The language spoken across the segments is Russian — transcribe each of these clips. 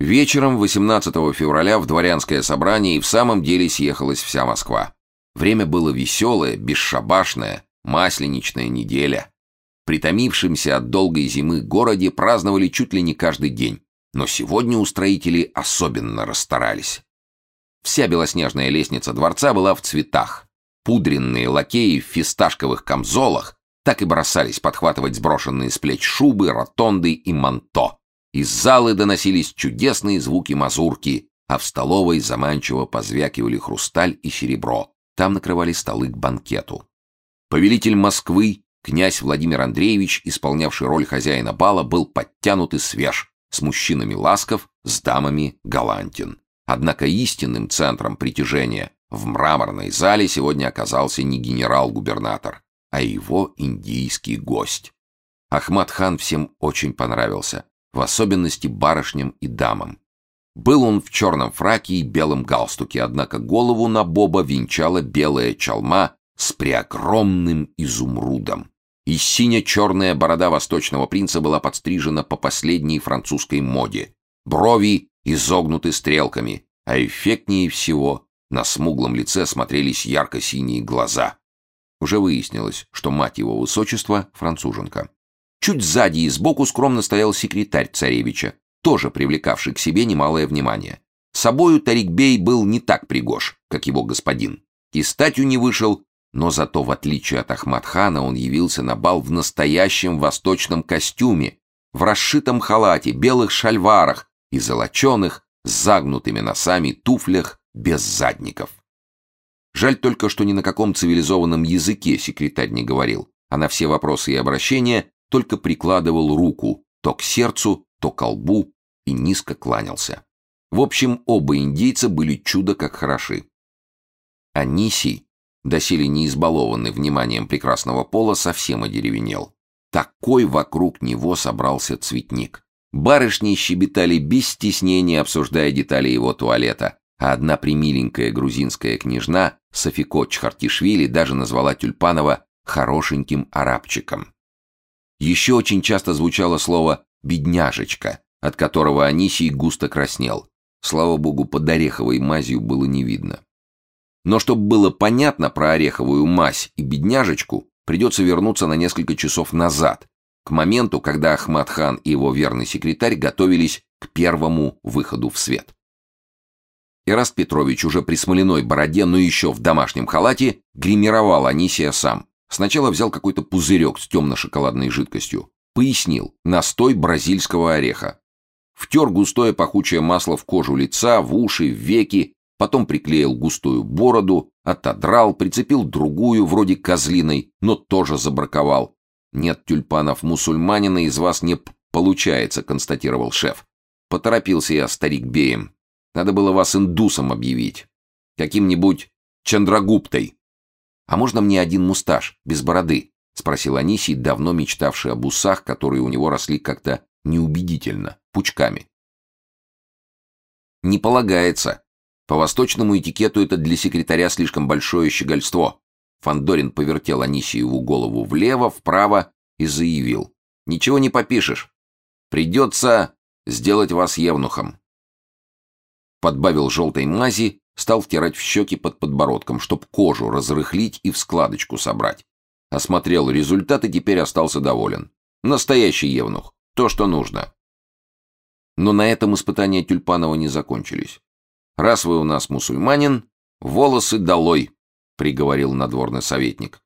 Вечером 18 февраля в дворянское собрание и в самом деле съехалась вся Москва. Время было веселое, бесшабашное, масленичная неделя. Притомившимся от долгой зимы городе праздновали чуть ли не каждый день, но сегодня устроители особенно расстарались. Вся белоснежная лестница дворца была в цветах. Пудренные лакеи в фисташковых камзолах так и бросались подхватывать сброшенные с плеч шубы, ротонды и манто. Из залы доносились чудесные звуки мазурки, а в столовой заманчиво позвякивали хрусталь и серебро. Там накрывали столы к банкету. Повелитель Москвы, князь Владимир Андреевич, исполнявший роль хозяина бала, был подтянут и свеж, с мужчинами ласков, с дамами галантен. Однако истинным центром притяжения в мраморной зале сегодня оказался не генерал-губернатор, а его индийский гость. Ахмад хан всем очень понравился, в особенности барышням и дамам. Был он в черном фраке и белом галстуке, однако голову на Боба венчала белая чалма с преогромным изумрудом. И сине-черная борода восточного принца была подстрижена по последней французской моде. Брови изогнуты стрелками, а эффектнее всего на смуглом лице смотрелись ярко-синие глаза. Уже выяснилось, что мать его высочества — француженка. Чуть сзади и сбоку скромно стоял секретарь царевича, тоже привлекавший к себе немалое внимание. Собою Тарикбей был не так пригож, как его господин. И статью не вышел, но зато, в отличие от Ахмадхана, он явился на бал в настоящем восточном костюме, в расшитом халате, белых шальварах и золоченых, с загнутыми носами туфлях без задников. Жаль только, что ни на каком цивилизованном языке секретарь не говорил, а на все вопросы и обращения только прикладывал руку то к сердцу, то к колбу и низко кланялся. В общем, оба индейца были чудо как хороши. Анисий, доселе не избалованный вниманием прекрасного пола, совсем одеревенел. Такой вокруг него собрался цветник. Барышни щебетали без стеснения, обсуждая детали его туалета, а одна примиленькая грузинская княжна, Софико Чхартишвили, даже назвала Тюльпанова «хорошеньким арабчиком». Еще очень часто звучало слово «бедняжечка», от которого Анисий густо краснел. Слава богу, под ореховой мазью было не видно. Но чтобы было понятно про ореховую мазь и бедняжечку, придется вернуться на несколько часов назад, к моменту, когда Ахмад хан и его верный секретарь готовились к первому выходу в свет. Ираст Петрович уже при смоляной бороде, но еще в домашнем халате, гримировал Анисия сам. Сначала взял какой-то пузырек с темно-шоколадной жидкостью. Пояснил, настой бразильского ореха. Втер густое пахучее масло в кожу лица, в уши, в веки, потом приклеил густую бороду, отодрал, прицепил другую, вроде козлиной, но тоже забраковал. «Нет тюльпанов мусульманина, из вас не получается», — констатировал шеф. Поторопился я, старик Беем. Надо было вас индусом объявить. Каким-нибудь Чандрагуптой. А можно мне один мусташ, без бороды? Спросил Анисий, давно мечтавший об усах, которые у него росли как-то неубедительно, пучками. Не полагается. По восточному этикету это для секретаря слишком большое щегольство. Фандорин повертел Анисиеву голову влево, вправо и заявил. Ничего не попишешь. Придется сделать вас евнухом подбавил желтой мази, стал втирать в щеки под подбородком, чтоб кожу разрыхлить и в складочку собрать. Осмотрел результат и теперь остался доволен. Настоящий евнух. То, что нужно. Но на этом испытания Тюльпанова не закончились. «Раз вы у нас мусульманин, волосы долой», — приговорил надворный советник.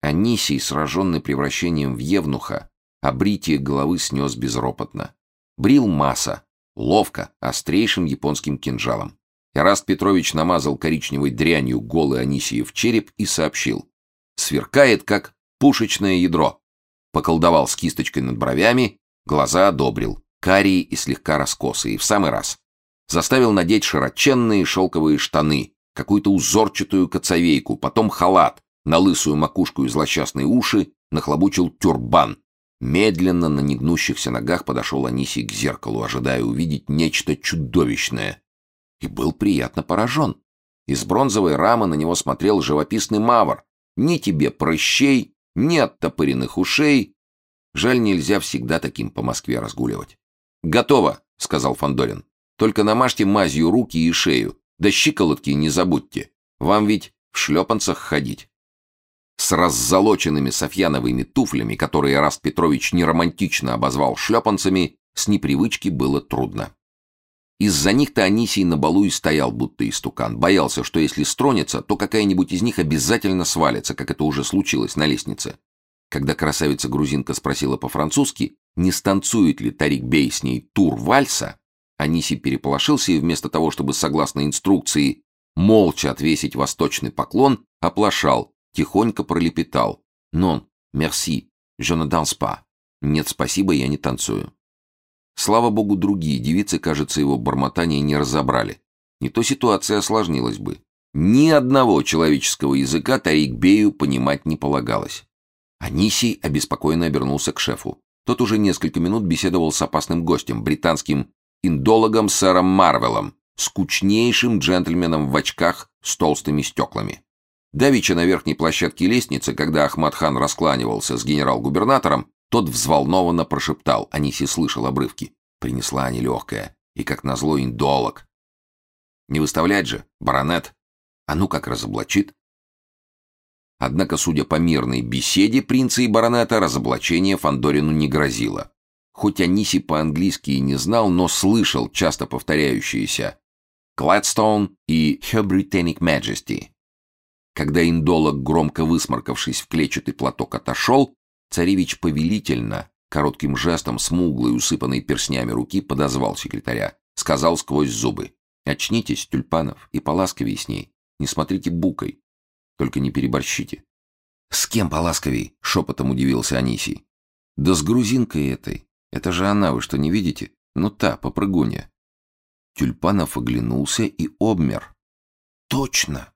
Анисий, сраженный превращением в евнуха, обритие головы снес безропотно. Брил масса, Ловко, острейшим японским кинжалом. Эраст Петрович намазал коричневой дрянью голый Анисиев череп и сообщил. Сверкает, как пушечное ядро. Поколдовал с кисточкой над бровями, глаза одобрил, карие и слегка раскосые, в самый раз. Заставил надеть широченные шелковые штаны, какую-то узорчатую коцовейку, потом халат, на лысую макушку и злосчастные уши нахлобучил тюрбан, Медленно на негнущихся ногах подошел Анисий к зеркалу, ожидая увидеть нечто чудовищное. И был приятно поражен. Из бронзовой рамы на него смотрел живописный мавр. Ни тебе прыщей, ни оттопыренных ушей. Жаль, нельзя всегда таким по Москве разгуливать. «Готово!» сказал Фандорин. «Только намажьте мазью руки и шею, да щиколотки не забудьте. Вам ведь в шлепанцах ходить». С раззолоченными софьяновыми туфлями, которые Раст Петрович неромантично обозвал шлепанцами, с непривычки было трудно. Из-за них-то Анисий на балу и стоял, будто истукан. Боялся, что если стронется, то какая-нибудь из них обязательно свалится, как это уже случилось на лестнице. Когда красавица-грузинка спросила по-французски, не станцует ли Тарик Бей с ней тур вальса, Анисий переполошился и вместо того, чтобы, согласно инструкции, молча отвесить восточный поклон, оплошал, тихонько пролепетал. «Нон, мерси, je ne danse pas». «Нет, спасибо, я не танцую». Слава богу, другие девицы, кажется, его бормотания не разобрали. Не то ситуация осложнилась бы. Ни одного человеческого языка Тарик-бею понимать не полагалось. Анисий обеспокоенно обернулся к шефу. Тот уже несколько минут беседовал с опасным гостем, британским индологом сэром Марвелом, скучнейшим джентльменом в очках с толстыми стеклами. Давича на верхней площадке лестницы, когда Ахмад-хан раскланивался с генерал-губернатором, тот взволнованно прошептал, Аниси слышал обрывки. Принесла нелегкая, и, как назло, индолог. Не выставлять же, баронет. А ну как разоблачит. Однако, судя по мирной беседе принца и баронета, разоблачение Фандорину не грозило. Хоть Аниси по-английски и не знал, но слышал часто повторяющиеся «Gladstone» и «Her Britannic Majesty». Когда индолог, громко высморкавшись в клетчатый платок, отошел, Царевич повелительно, коротким жестом смуглой, усыпанной перстнями руки, подозвал секретаря. Сказал сквозь зубы. «Очнитесь, тюльпанов, и поласковей с ней. Не смотрите букой. Только не переборщите». «С кем поласковей?» — шепотом удивился Анисий. «Да с грузинкой этой. Это же она, вы что, не видите? Ну та, попрыгунья». Тюльпанов оглянулся и обмер. «Точно!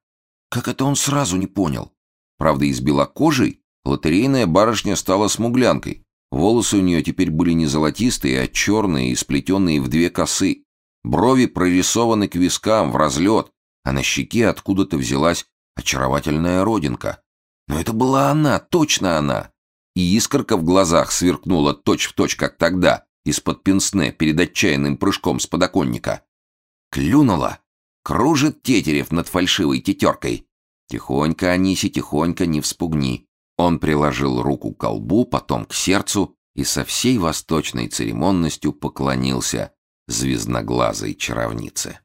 Как это он сразу не понял? Правда, из белокожей Лотерейная барышня стала смуглянкой. Волосы у нее теперь были не золотистые, а черные и сплетенные в две косы. Брови прорисованы к вискам, в разлет, а на щеке откуда-то взялась очаровательная родинка. Но это была она, точно она. И искорка в глазах сверкнула точь-в-точь, точь, как тогда, из-под пенсне перед отчаянным прыжком с подоконника. Клюнула. Кружит Тетерев над фальшивой тетеркой. Тихонько, Аниси, тихонько, не вспугни. Он приложил руку к колбу, потом к сердцу и со всей восточной церемонностью поклонился звездноглазой чаровнице.